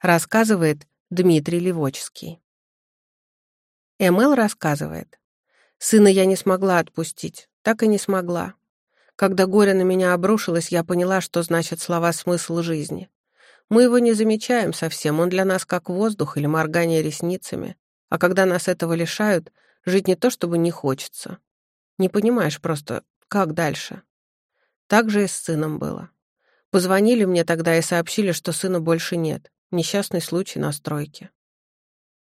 Рассказывает Дмитрий Левочский. МЛ рассказывает. Сына я не смогла отпустить, так и не смогла. Когда горе на меня обрушилось, я поняла, что значит слова «смысл жизни». Мы его не замечаем совсем, он для нас как воздух или моргание ресницами. А когда нас этого лишают, жить не то чтобы не хочется. Не понимаешь просто, как дальше. Так же и с сыном было. Позвонили мне тогда и сообщили, что сына больше нет. Несчастный случай на стройке.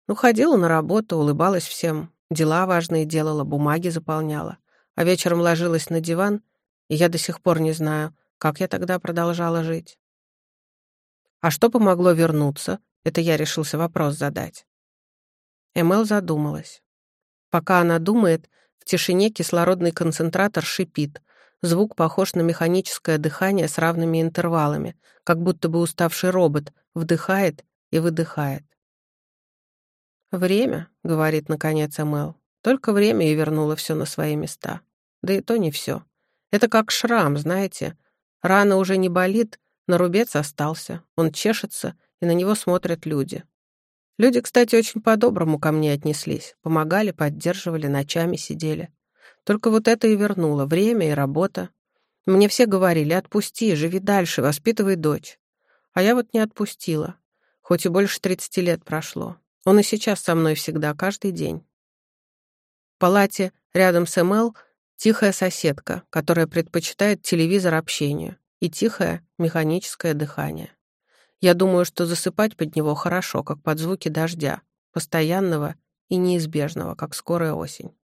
Ну, ходила на работу, улыбалась всем, дела важные делала, бумаги заполняла. А вечером ложилась на диван, и я до сих пор не знаю, как я тогда продолжала жить. А что помогло вернуться? Это я решился вопрос задать. Эмел задумалась. Пока она думает, в тишине кислородный концентратор шипит. Звук похож на механическое дыхание с равными интервалами, как будто бы уставший робот вдыхает и выдыхает. «Время», — говорит наконец Эмел, — «только время и вернуло все на свои места. Да и то не все. Это как шрам, знаете. Рана уже не болит, но рубец остался. Он чешется, и на него смотрят люди. Люди, кстати, очень по-доброму ко мне отнеслись. Помогали, поддерживали, ночами сидели. Только вот это и вернуло. Время и работа. Мне все говорили, отпусти, живи дальше, воспитывай дочь. А я вот не отпустила. Хоть и больше 30 лет прошло. Он и сейчас со мной всегда, каждый день. В палате рядом с МЛ тихая соседка, которая предпочитает телевизор общению, и тихое механическое дыхание. Я думаю, что засыпать под него хорошо, как под звуки дождя, постоянного и неизбежного, как скорая осень.